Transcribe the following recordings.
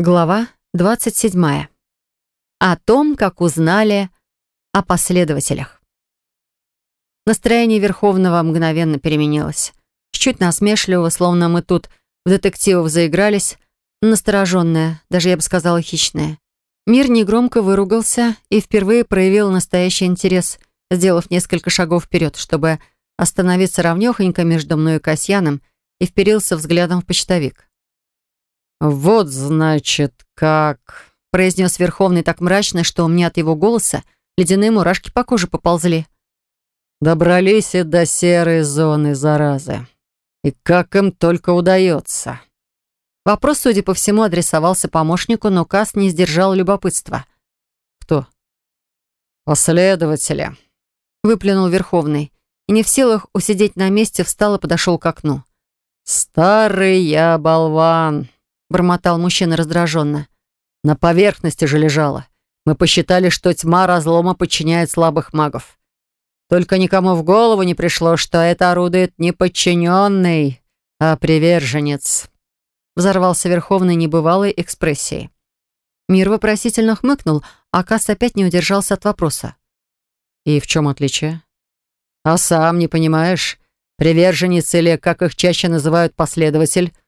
Глава 27. О том, как узнали о последователях. Настроение Верховного мгновенно переменилось. Чуть насмешливо, словно мы тут в детективов заигрались, настороженное, даже я бы сказала хищное. Мир негромко выругался и впервые проявил настоящий интерес, сделав несколько шагов вперед, чтобы остановиться ровнёхонько между мной и Касьяном и вперился взглядом в почтовик. «Вот, значит, как...» — произнес Верховный так мрачно, что у меня от его голоса ледяные мурашки по коже поползли. «Добрались и до серой зоны заразы. И как им только удается». Вопрос, судя по всему, адресовался помощнику, но Кас не сдержал любопытства. «Кто?» «Последователи», — выплюнул Верховный. И не в силах усидеть на месте, встал и подошел к окну. «Старый я болван», бормотал мужчина раздраженно. «На поверхности же лежала. Мы посчитали, что тьма разлома подчиняет слабых магов. Только никому в голову не пришло, что это орудует не подчиненный, а приверженец». Взорвался Верховный небывалой экспрессией. Мир вопросительно хмыкнул, а Касс опять не удержался от вопроса. «И в чем отличие?» «А сам не понимаешь? Приверженец или, как их чаще называют, последователь —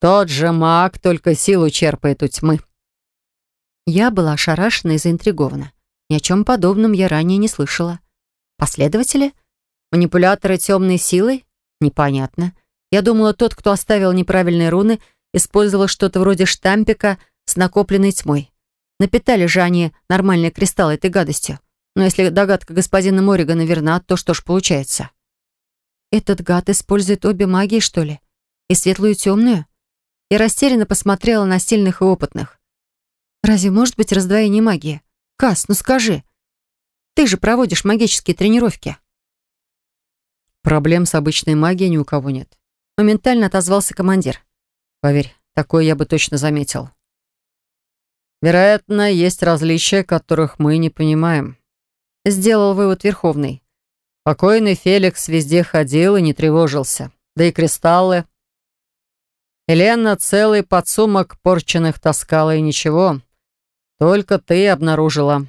тот же маг, только силу черпает у тьмы. Я была ошарашена и заинтригована. Ни о чем подобном я ранее не слышала. Последователи? Манипуляторы темной силой? Непонятно. Я думала, тот, кто оставил неправильные руны, использовал что-то вроде штампика с накопленной тьмой. Напитали же они нормальные кристаллы этой гадостью. Но если догадка господина Морригана верна, то что ж получается? Этот гад использует обе магии, что ли? И светлую, и темную? Я растерянно посмотрела на сильных и опытных. «Разве может быть раздвоение магии? Кас, ну скажи. Ты же проводишь магические тренировки». «Проблем с обычной магией ни у кого нет», — моментально отозвался командир. «Поверь, такое я бы точно заметил». «Вероятно, есть различия, которых мы не понимаем», — сделал вывод Верховный. Покойный Феликс везде ходил и не тревожился. Да и кристаллы, Елена целый подсумок порченных таскала и ничего. Только ты обнаружила.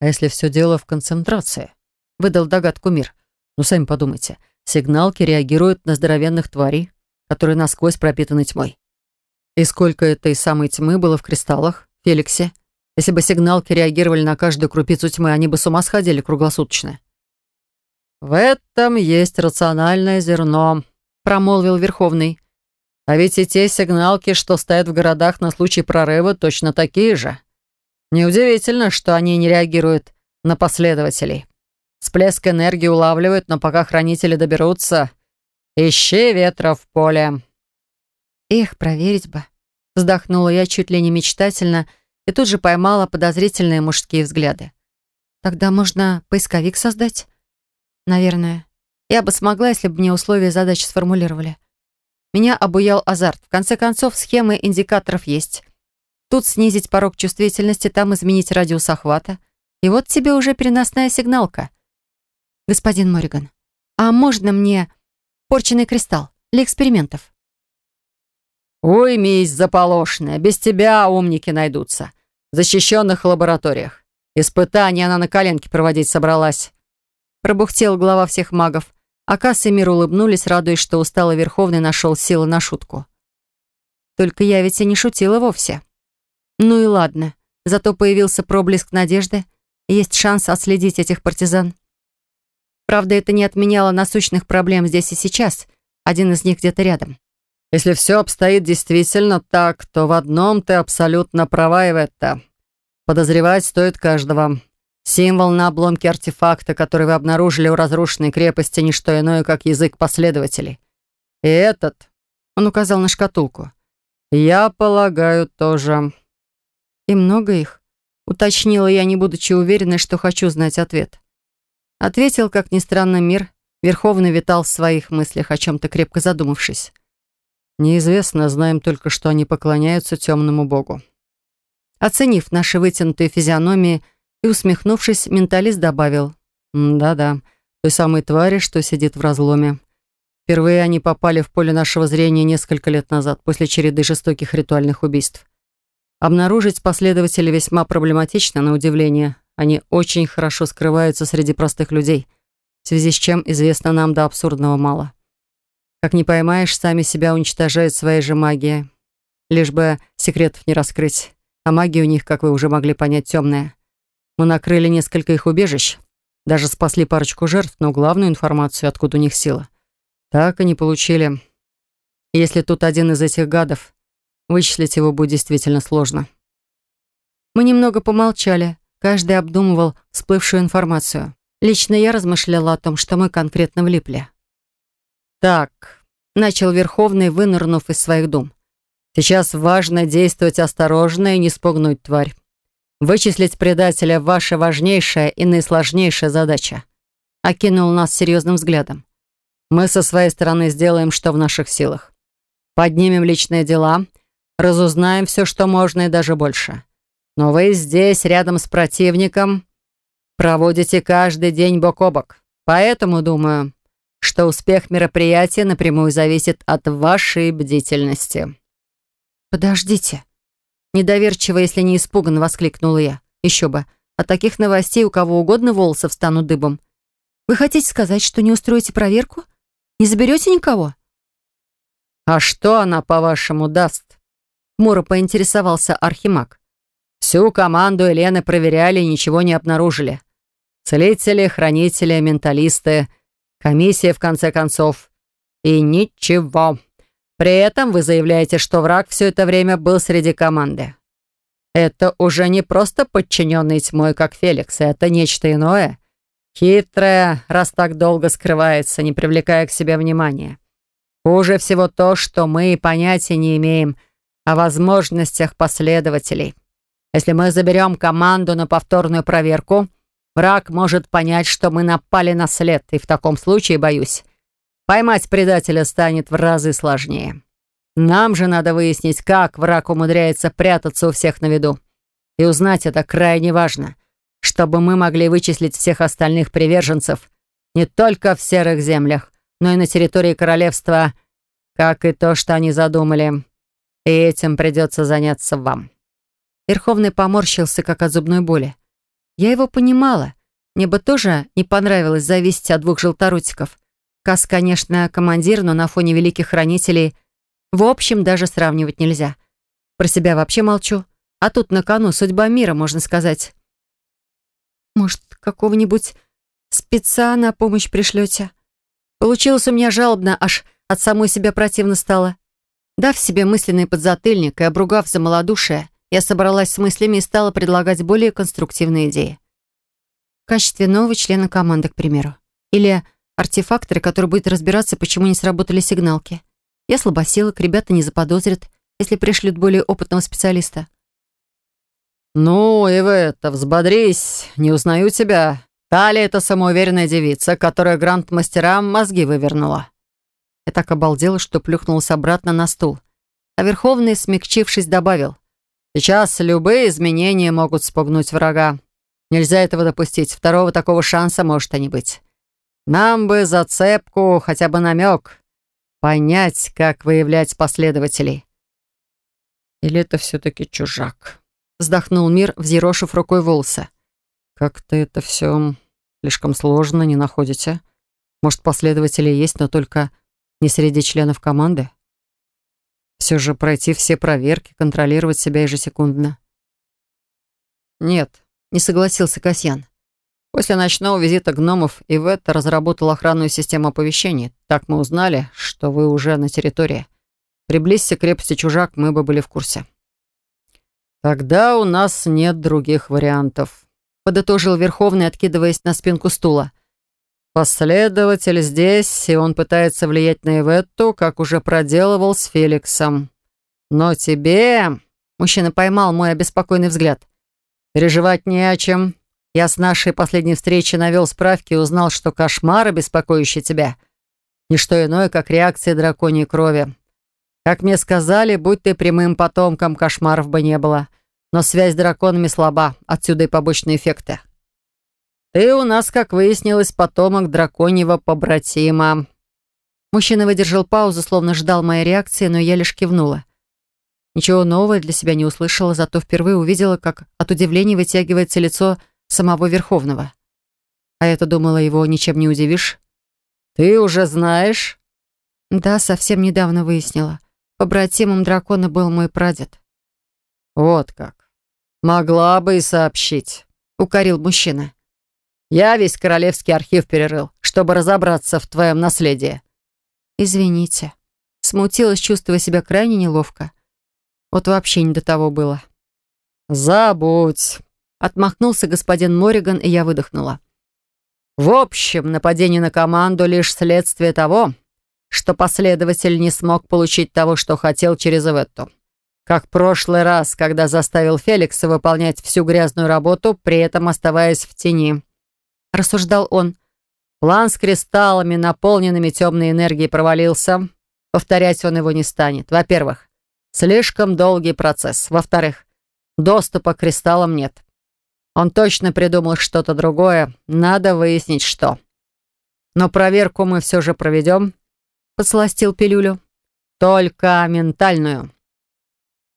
А если все дело в концентрации? Выдал догадку мир. Ну, сами подумайте. Сигналки реагируют на здоровенных тварей, которые насквозь пропитаны тьмой. И сколько этой самой тьмы было в кристаллах, Феликсе? Если бы сигналки реагировали на каждую крупицу тьмы, они бы с ума сходили круглосуточно. «В этом есть рациональное зерно», — промолвил Верховный. А ведь и те сигналки, что стоят в городах на случай прорыва, точно такие же. Неудивительно, что они не реагируют на последователей. Всплеск энергии улавливают, но пока хранители доберутся, ищи ветра в поле. Их проверить бы. Вздохнула я чуть ли не мечтательно и тут же поймала подозрительные мужские взгляды. Тогда можно поисковик создать? Наверное. Я бы смогла, если бы мне условия задачи сформулировали. Меня обуял азарт. В конце концов, схемы индикаторов есть. Тут снизить порог чувствительности, там изменить радиус охвата. И вот тебе уже переносная сигналка. Господин Мориган, а можно мне порченный кристалл для экспериментов? Уймись, заполошная, без тебя умники найдутся. В защищенных лабораториях. Испытания она на коленке проводить собралась. Пробухтел глава всех магов. А Касс и Мир улыбнулись, радуясь, что усталый Верховный нашел силы на шутку. Только я ведь и не шутила вовсе. Ну и ладно, зато появился проблеск надежды, есть шанс отследить этих партизан. Правда, это не отменяло насущных проблем здесь и сейчас. Один из них где-то рядом. Если все обстоит действительно так, то в одном ты абсолютно права, Иветта. Подозревать стоит каждого. Символ на обломке артефакта, который вы обнаружили у разрушенной крепости, не что иное, как язык последователей. И этот, он указал на шкатулку, я полагаю, тоже. И много их? Уточнила я, не будучи уверенной, что хочу знать ответ. Ответил, как ни странно, мир. Верховный витал в своих мыслях, о чем-то крепко задумавшись. Неизвестно, знаем только, что они поклоняются темному богу. Оценив наши вытянутые физиономии, и, усмехнувшись, менталист добавил. «Да-да, той самой твари, что сидит в разломе. Впервые они попали в поле нашего зрения несколько лет назад, после череды жестоких ритуальных убийств. Обнаружить последователей весьма проблематично, на удивление. Они очень хорошо скрываются среди простых людей, в связи с чем известно нам до абсурдного мало. Как не поймаешь, сами себя уничтожают своей же магией. Лишь бы секретов не раскрыть. А магия у них, как вы уже могли понять, темная. Мы накрыли несколько их убежищ, даже спасли парочку жертв, но главную информацию, откуда у них сила, так и не получили. Если тут один из этих гадов, вычислить его будет действительно сложно. Мы немного помолчали, каждый обдумывал всплывшую информацию. Лично я размышляла о том, что мы конкретно влипли. «Так», — начал Верховный, вынырнув из своих дум. «Сейчас важно действовать осторожно и не спугнуть тварь. Вычислить предателя — ваша важнейшая и наисложнейшая задача». Окинул нас серьезным взглядом. «Мы со своей стороны сделаем, что в наших силах. Поднимем личные дела, разузнаем все, что можно и даже больше. Но вы здесь, рядом с противником, проводите каждый день бок о бок. Поэтому думаю, что успех мероприятия напрямую зависит от вашей бдительности». «Подождите». Недоверчиво, если не испуганно, воскликнула я. «Еще бы. От таких новостей у кого угодно волосы встанут дыбом. Вы хотите сказать, что не устроите проверку? Не заберете никого?» «А что она, по-вашему, даст?» Мура поинтересовался Архимаг. «Всю команду Елены проверяли и ничего не обнаружили. Целители, хранители, менталисты, комиссия, в конце концов. И ничего. При этом вы заявляете, что враг все это время был среди команды. Это уже не просто подчиненный тьмой, как Феликс, это нечто иное. Хитрое, раз так долго скрывается, не привлекая к себе внимания. Хуже всего то, что мы и понятия не имеем о возможностях последователей. Если мы заберем команду на повторную проверку, враг может понять, что мы напали на след, и в таком случае, боюсь, поймать предателя станет в разы сложнее. Нам же надо выяснить, как враг умудряется прятаться у всех на виду. И узнать это крайне важно, чтобы мы могли вычислить всех остальных приверженцев не только в серых землях, но и на территории королевства, как и то, что они задумали. И этим придется заняться вам». Верховный поморщился, как от зубной боли. Я его понимала. Мне бы тоже не понравилось зависеть от двух желторотиков. Кас, конечно, командир, но на фоне великих хранителей в общем даже сравнивать нельзя. Про себя вообще молчу. А тут на кону судьба мира, можно сказать. Может, какого-нибудь спеца на помощь пришлете? Получилось у меня жалобно, аж от самой себя противно стало. Дав себе мысленный подзатыльник и обругав за малодушие, я собралась с мыслями и стала предлагать более конструктивные идеи. В качестве нового члена команды, к примеру. Или артефактора, который будет разбираться, почему не сработали сигналки. Я слабосилок, ребята не заподозрят, если пришлют более опытного специалиста. «Ну, и вы это, взбодрись, не узнаю тебя. Талия — это самоуверенная девица, которая гранд-мастерам мозги вывернула». Я так обалдела, что плюхнулась обратно на стул. А Верховный, смягчившись, добавил. «Сейчас любые изменения могут спугнуть врага. Нельзя этого допустить. Второго такого шанса может и не быть. Нам бы зацепку, хотя бы намек. Понять, как выявлять последователей». «Или это все-таки чужак?» Вздохнул мир, взъерошив рукой волосы. Как-то это все слишком сложно, не находите? Может, последователи есть, но только не среди членов команды? Все же пройти все проверки, контролировать себя ежесекундно. Нет, не согласился Касьян. После ночного визита гномов Ивет разработал охранную систему оповещений. Так мы узнали, что вы уже на территории. Приблизься к крепости чужак, мы бы были в курсе. Тогда у нас нет других вариантов подытожил Верховный, откидываясь на спинку стула. Последователь здесь, и он пытается влиять на Иветту, как уже проделывал с Феликсом. Но тебе... Мужчина поймал мой обеспокоенный взгляд. Переживать не о чем. Я с нашей последней встречи навел справки и узнал, что кошмары, беспокоящие тебя, не что иное, как реакция драконьей крови. Как мне сказали, будь ты прямым потомком, кошмаров бы не было. Но связь с драконами слаба, отсюда и побочные эффекты. Ты у нас, как выяснилось, потомок драконьего побратима. Мужчина выдержал паузу, словно ждал моей реакции, но я лишь кивнула. Ничего нового для себя не услышала, зато впервые увидела, как от удивления вытягивается лицо самого Верховного. А я-то думала, его ничем не удивишь. «Ты уже знаешь?» Да, совсем недавно выяснила. Побратимом дракона был мой прадед. «Вот как. Могла бы и сообщить», — укорил мужчина. «Я весь королевский архив перерыл, чтобы разобраться в твоем наследии». «Извините». Смутилась, чувствуя себя крайне неловко. Вот вообще не до того было. «Забудь», — отмахнулся господин Мориган, и я выдохнула. «В общем, нападение на команду — лишь следствие того, что последователь не смог получить того, что хотел через Эветту. Как в прошлый раз, когда заставил Феликса выполнять всю грязную работу, при этом оставаясь в тени. Рассуждал он. План с кристаллами, наполненными темной энергией, провалился. Повторять он его не станет. Во-первых, слишком долгий процесс. Во-вторых, доступа к кристаллам нет. Он точно придумал что-то другое. Надо выяснить, что. Но проверку мы все же проведем подсластил пилюлю. «Только ментальную.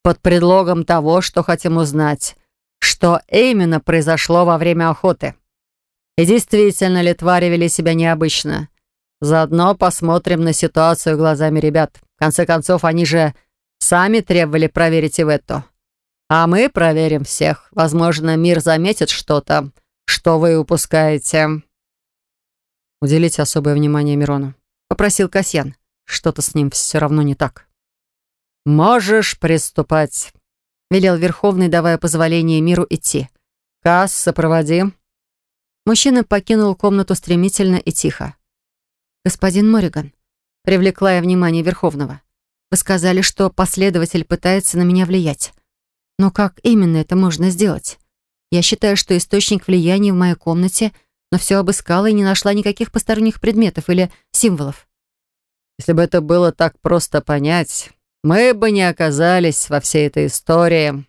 Под предлогом того, что хотим узнать, что именно произошло во время охоты. И действительно ли твари вели себя необычно. Заодно посмотрим на ситуацию глазами ребят. В конце концов, они же сами требовали проверить и в эту. А мы проверим всех. Возможно, мир заметит что-то, что вы упускаете». Уделите особое внимание Мирону попросил Касьян. Что-то с ним все равно не так. «Можешь приступать», — велел Верховный, давая позволение миру идти. «Касс, сопроводи». Мужчина покинул комнату стремительно и тихо. «Господин Мориган», — привлекла я внимание Верховного, «вы сказали, что последователь пытается на меня влиять. Но как именно это можно сделать? Я считаю, что источник влияния в моей комнате — но все обыскала и не нашла никаких посторонних предметов или символов. Если бы это было так просто понять, мы бы не оказались во всей этой истории,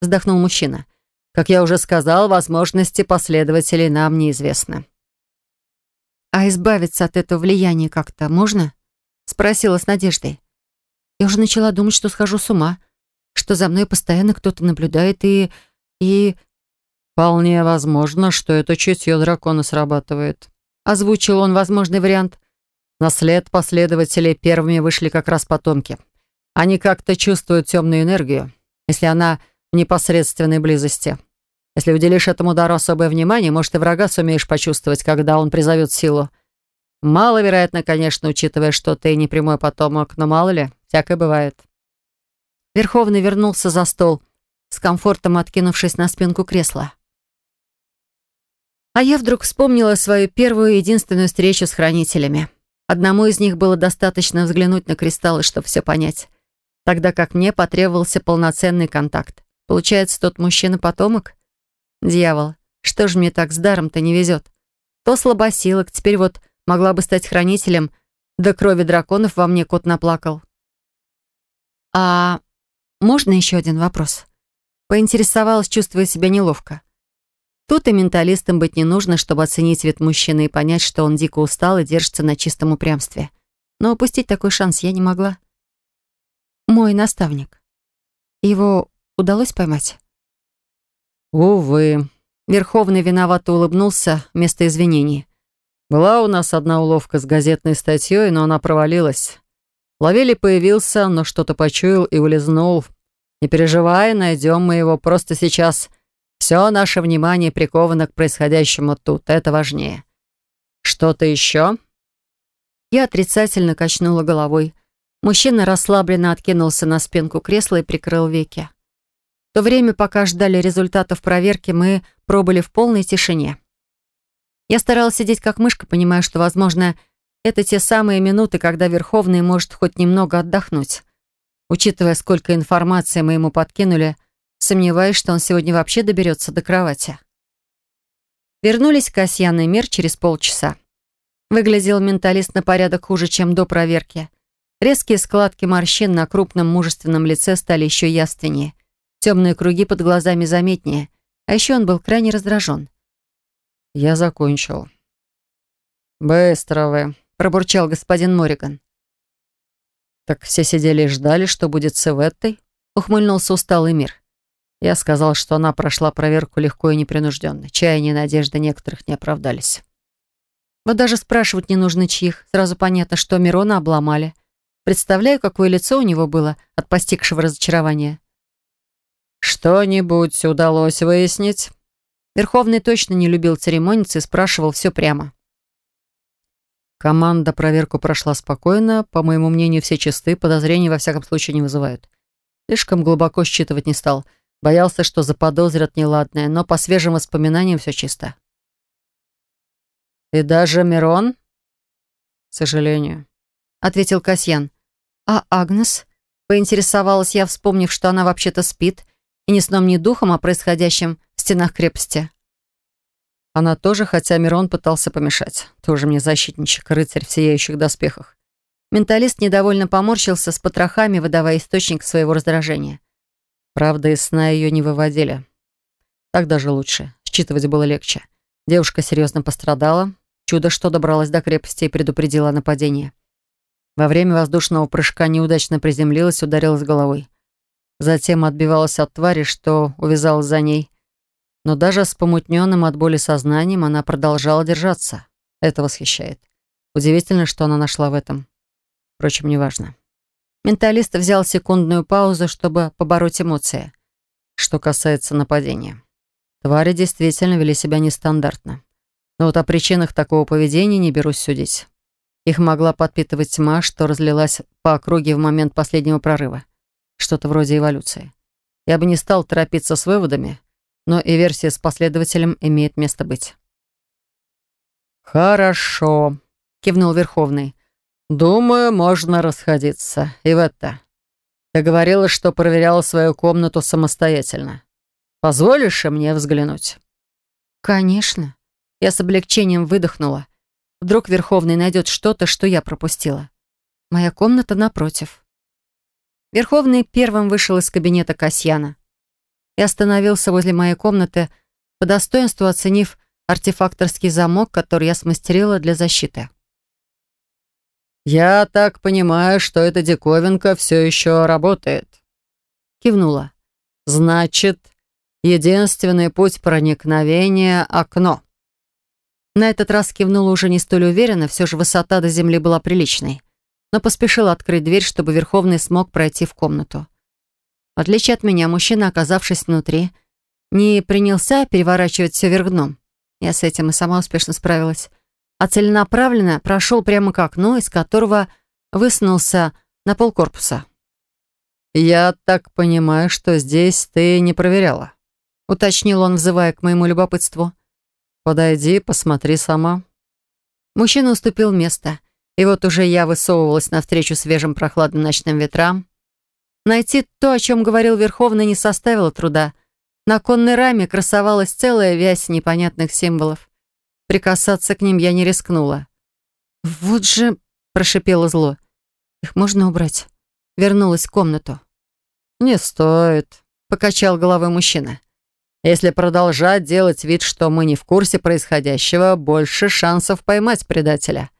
вздохнул мужчина. Как я уже сказал, возможности последователей нам неизвестны. А избавиться от этого влияния как-то можно? спросила с надеждой. Я уже начала думать, что схожу с ума, что за мной постоянно кто-то наблюдает и... и... «Вполне возможно, что это чутье дракона срабатывает», — озвучил он возможный вариант. На след последователей первыми вышли как раз потомки. Они как-то чувствуют темную энергию, если она в непосредственной близости. Если уделишь этому дару особое внимание, может, и врага сумеешь почувствовать, когда он призовет силу. Маловероятно, конечно, учитывая, что ты не прямой потомок, но мало ли, всякое бывает. Верховный вернулся за стол, с комфортом откинувшись на спинку кресла. А я вдруг вспомнила свою первую и единственную встречу с хранителями. Одному из них было достаточно взглянуть на кристаллы, чтобы все понять. Тогда как мне потребовался полноценный контакт. Получается, тот мужчина-потомок? Дьявол, что ж мне так с даром-то не везет? То слабосилок, теперь вот могла бы стать хранителем, до крови драконов во мне кот наплакал. А можно еще один вопрос? Поинтересовалась, чувствуя себя неловко. Тут и менталистом быть не нужно, чтобы оценить вид мужчины и понять, что он дико устал и держится на чистом упрямстве. Но упустить такой шанс я не могла. Мой наставник. Его удалось поймать? Увы. Верховный виновато улыбнулся вместо извинений. Была у нас одна уловка с газетной статьей, но она провалилась. Ловели появился, но что-то почуял и улизнул. Не переживай, найдем мы его. Просто сейчас все наше внимание приковано к происходящему тут. Это важнее. Что-то еще?» Я отрицательно качнула головой. Мужчина расслабленно откинулся на спинку кресла и прикрыл веки. В то время, пока ждали результатов проверки, мы пробыли в полной тишине. Я старалась сидеть как мышка, понимая, что, возможно, это те самые минуты, когда Верховный может хоть немного отдохнуть. Учитывая, сколько информации мы ему подкинули, Сомневаюсь, что он сегодня вообще доберется до кровати. Вернулись Касьян и Мир через полчаса. Выглядел менталист на порядок хуже, чем до проверки. Резкие складки морщин на крупном мужественном лице стали еще яственнее. Темные круги под глазами заметнее. А еще он был крайне раздражен. «Я закончил». «Быстро вы», — пробурчал господин Мориган. «Так все сидели и ждали, что будет с Эветтой?» ухмыльнулся усталый мир. Я сказал, что она прошла проверку легко и непринужденно. Чаяния и надежды некоторых не оправдались. Вот даже спрашивать не нужно чьих. Сразу понятно, что Мирона обломали. Представляю, какое лицо у него было от постигшего разочарования. «Что-нибудь удалось выяснить?» Верховный точно не любил церемониться и спрашивал все прямо. Команда проверку прошла спокойно. По моему мнению, все чисты, подозрений во всяком случае не вызывают. Слишком глубоко считывать не стал. Боялся, что заподозрят неладное, но по свежим воспоминаниям все чисто. «И даже Мирон?» «К сожалению», — ответил Касьян. «А Агнес?» — поинтересовалась я, вспомнив, что она вообще-то спит, и ни сном, ни духом о происходящем в стенах крепости. Она тоже, хотя Мирон пытался помешать. Тоже мне защитничек, рыцарь в сияющих доспехах. Менталист недовольно поморщился с потрохами, выдавая источник своего раздражения. Правда, из сна ее не выводили. Так даже лучше. Считывать было легче. Девушка серьезно пострадала. Чудо, что добралась до крепости и предупредила о нападении. Во время воздушного прыжка неудачно приземлилась, ударилась головой. Затем отбивалась от твари, что увязалась за ней. Но даже с помутненным от боли сознанием она продолжала держаться. Это восхищает. Удивительно, что она нашла в этом. Впрочем, неважно. Менталист взял секундную паузу, чтобы побороть эмоции. Что касается нападения. Твари действительно вели себя нестандартно. Но вот о причинах такого поведения не берусь судить. Их могла подпитывать тьма, что разлилась по округе в момент последнего прорыва. Что-то вроде эволюции. Я бы не стал торопиться с выводами, но и версия с последователем имеет место быть. «Хорошо», — кивнул Верховный. «Думаю, можно расходиться. И в это. Ты говорила, что проверяла свою комнату самостоятельно. Позволишь мне взглянуть?» «Конечно». Я с облегчением выдохнула. Вдруг Верховный найдет что-то, что я пропустила. Моя комната напротив. Верховный первым вышел из кабинета Касьяна и остановился возле моей комнаты, по достоинству оценив артефакторский замок, который я смастерила для защиты. «Я так понимаю, что эта диковинка все еще работает», — кивнула. «Значит, единственный путь проникновения — окно». На этот раз кивнула уже не столь уверенно, все же высота до земли была приличной, но поспешила открыть дверь, чтобы Верховный смог пройти в комнату. В отличие от меня, мужчина, оказавшись внутри, не принялся переворачивать все вверх дном. Я с этим и сама успешно справилась. А целенаправленно прошел прямо к окну, из которого высунулся на пол корпуса. «Я так понимаю, что здесь ты не проверяла», — уточнил он, взывая к моему любопытству. «Подойди, посмотри сама». Мужчина уступил место, и вот уже я высовывалась навстречу свежим прохладным ночным ветрам, Найти то, о чем говорил Верховный, не составило труда. На конной раме красовалась целая вязь непонятных символов. Прикасаться к ним я не рискнула. «Вот же...» — прошипело зло. «Их можно убрать?» Вернулась в комнату. «Не стоит», — покачал головой мужчина. «Если продолжать делать вид, что мы не в курсе происходящего, больше шансов поймать предателя.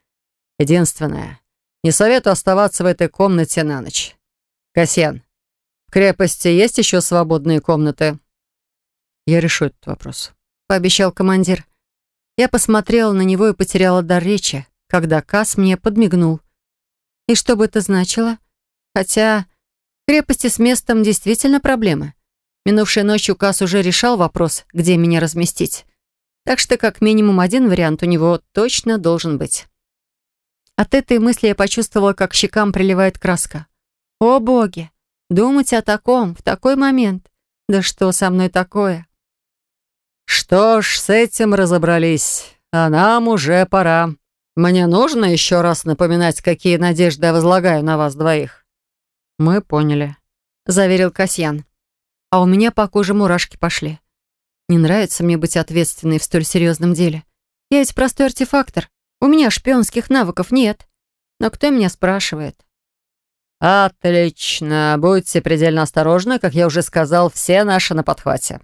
Единственное, не советую оставаться в этой комнате на ночь. «Касьян, в крепости есть еще свободные комнаты?» «Я решу этот вопрос», — пообещал командир. Я посмотрела на него и потеряла дар речи, когда Кас мне подмигнул. И что бы это значило? Хотя в крепости с местом действительно проблемы. Минувшей ночью Кас уже решал вопрос, где меня разместить. Так что как минимум один вариант у него точно должен быть. От этой мысли я почувствовала, как щекам приливает краска. О боги! Думать о таком в такой момент. Да что со мной такое? Что ж, с этим разобрались. А нам уже пора. Мне нужно еще раз напоминать, какие надежды я возлагаю на вас двоих. Мы поняли, заверил Касьян. А у меня по коже мурашки пошли. Не нравится мне быть ответственной в столь серьезном деле. Я ведь простой артефактор. У меня шпионских навыков нет. Но кто меня спрашивает? «Отлично. Будьте предельно осторожны. Как я уже сказал, все наши на подхвате.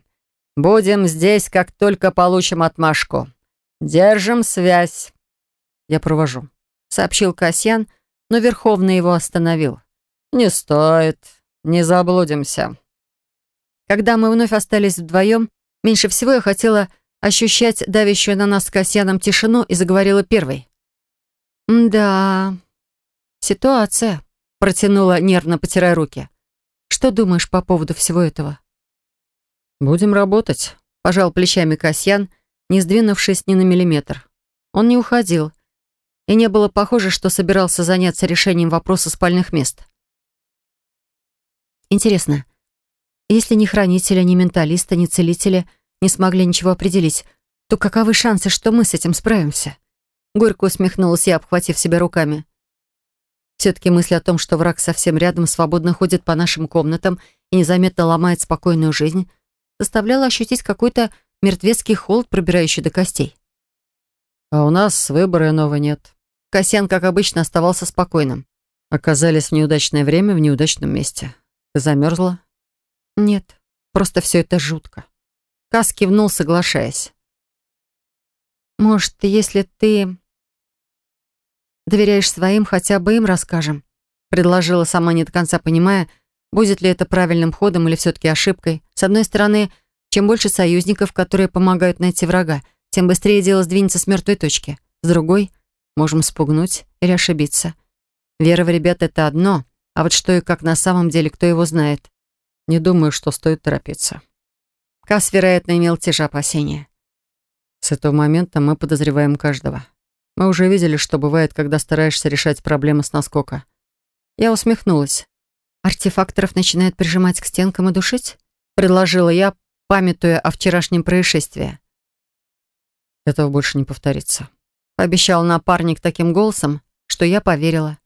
Будем здесь, как только получим отмашку. Держим связь». «Я провожу», — сообщил Касьян, но Верховный его остановил. «Не стоит. не заблудимся». Когда мы вновь остались вдвоем, меньше всего я хотела ощущать давящую на нас с Касьяном тишину и заговорила первой. «Да, ситуация», — протянула, нервно потирая руки. «Что думаешь по поводу всего этого?» «Будем работать», — пожал плечами Касьян, не сдвинувшись ни на миллиметр. Он не уходил, и не было похоже, что собирался заняться решением вопроса спальных мест. «Интересно, если ни хранителя, ни менталиста, ни целителя не смогли ничего определить, то каковы шансы, что мы с этим справимся?» Горько усмехнулась я, обхватив себя руками. Все-таки мысль о том, что враг совсем рядом, свободно ходит по нашим комнатам и незаметно ломает спокойную жизнь, заставляла ощутить какой-то мертвецкий холод, пробирающий до костей. «А у нас выбора иного нет». Касьян, как обычно, оставался спокойным. «Оказались в неудачное время в неудачном месте. Ты замерзла?» «Нет, просто все это жутко». Кас кивнул, соглашаясь. «Может, если ты доверяешь своим, хотя бы им расскажем?» Предложила сама не до конца понимая, будет ли это правильным ходом или все-таки ошибкой. С одной стороны, чем больше союзников, которые помогают найти врага, тем быстрее дело сдвинется с мертвой точки. С другой, можем спугнуть или ошибиться. Вера в ребят — это одно, а вот что и как на самом деле, кто его знает. Не думаю, что стоит торопиться. Кас, вероятно, имел те же опасения. С этого момента мы подозреваем каждого. Мы уже видели, что бывает, когда стараешься решать проблемы с наскока. Я усмехнулась. «Артефакторов начинают прижимать к стенкам и душить?» Предложила я, памятуя о вчерашнем происшествии. «Этого больше не повторится», — обещал напарник таким голосом, что я поверила.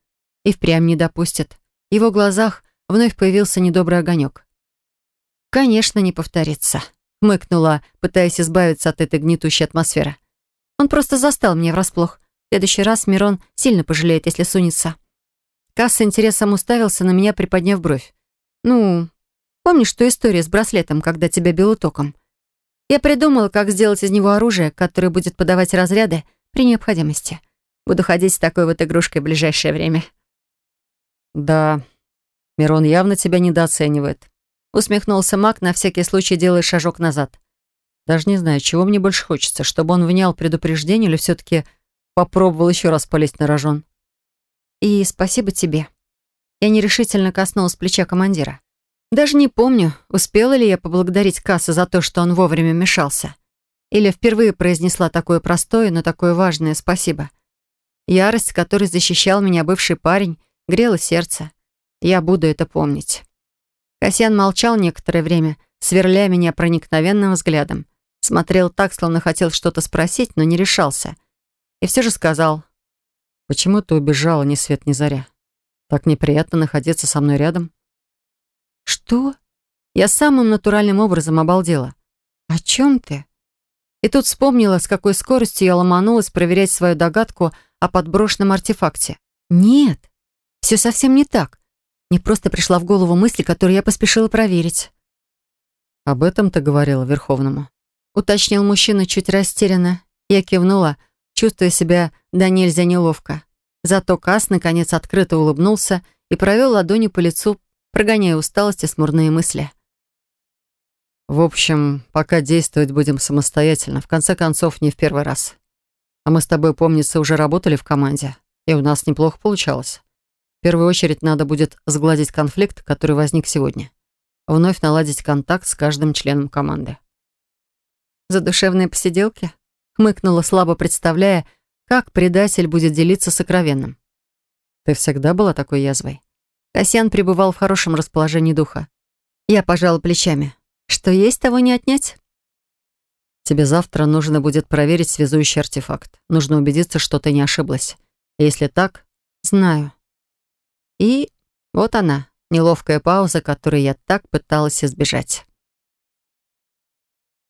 И впрямь не допустит. В его глазах вновь появился недобрый огонек. «Конечно, не повторится», — хмыкнула, пытаясь избавиться от этой гнетущей атмосферы. Он просто застал меня врасплох. В следующий раз Мирон сильно пожалеет, если сунется. Касс с интересом уставился на меня, приподняв бровь. «Ну, помнишь ту историю с браслетом, когда тебя било током? Я придумала, как сделать из него оружие, которое будет подавать разряды при необходимости. Буду ходить с такой вот игрушкой в ближайшее время». «Да, Мирон явно тебя недооценивает», усмехнулся Мак, на всякий случай делая шажок назад. Даже не знаю, чего мне больше хочется, чтобы он внял предупреждение или все-таки попробовал еще раз полезть на рожон. И спасибо тебе. Я нерешительно коснулась плеча командира. Даже не помню, успела ли я поблагодарить Касса за то, что он вовремя мешался. Или впервые произнесла такое простое, но такое важное спасибо. Ярость, которой защищал меня бывший парень, грела сердце. Я буду это помнить. Касьян молчал некоторое время, сверля меня проникновенным взглядом. Смотрел так, словно хотел что-то спросить, но не решался. И все же сказал. «Почему ты убежала ни свет ни заря? Так неприятно находиться со мной рядом». «Что?» Я самым натуральным образом обалдела. «О чем ты?» И тут вспомнила, с какой скоростью я ломанулась проверять свою догадку о подброшенном артефакте. «Нет, все совсем не так. Мне просто пришла в голову мысль, которую я поспешила проверить». «Об этом ты говорила Верховному?» уточнил мужчина чуть растерянно. Я кивнула, чувствуя себя да нельзя неловко. Зато Кас наконец открыто улыбнулся и провел ладонью по лицу, прогоняя усталость и смурные мысли. «В общем, пока действовать будем самостоятельно, в конце концов, не в первый раз. А мы с тобой, помнится, уже работали в команде, и у нас неплохо получалось. В первую очередь надо будет сгладить конфликт, который возник сегодня. Вновь наладить контакт с каждым членом команды. Задушевные посиделки? Хмыкнула, слабо представляя, как предатель будет делиться сокровенным. Ты всегда была такой язвой? Касьян пребывал в хорошем расположении духа. Я пожала плечами. Что есть, того не отнять. Тебе завтра нужно будет проверить связующий артефакт. Нужно убедиться, что ты не ошиблась. Если так... Знаю. И вот она, неловкая пауза, которой я так пыталась избежать.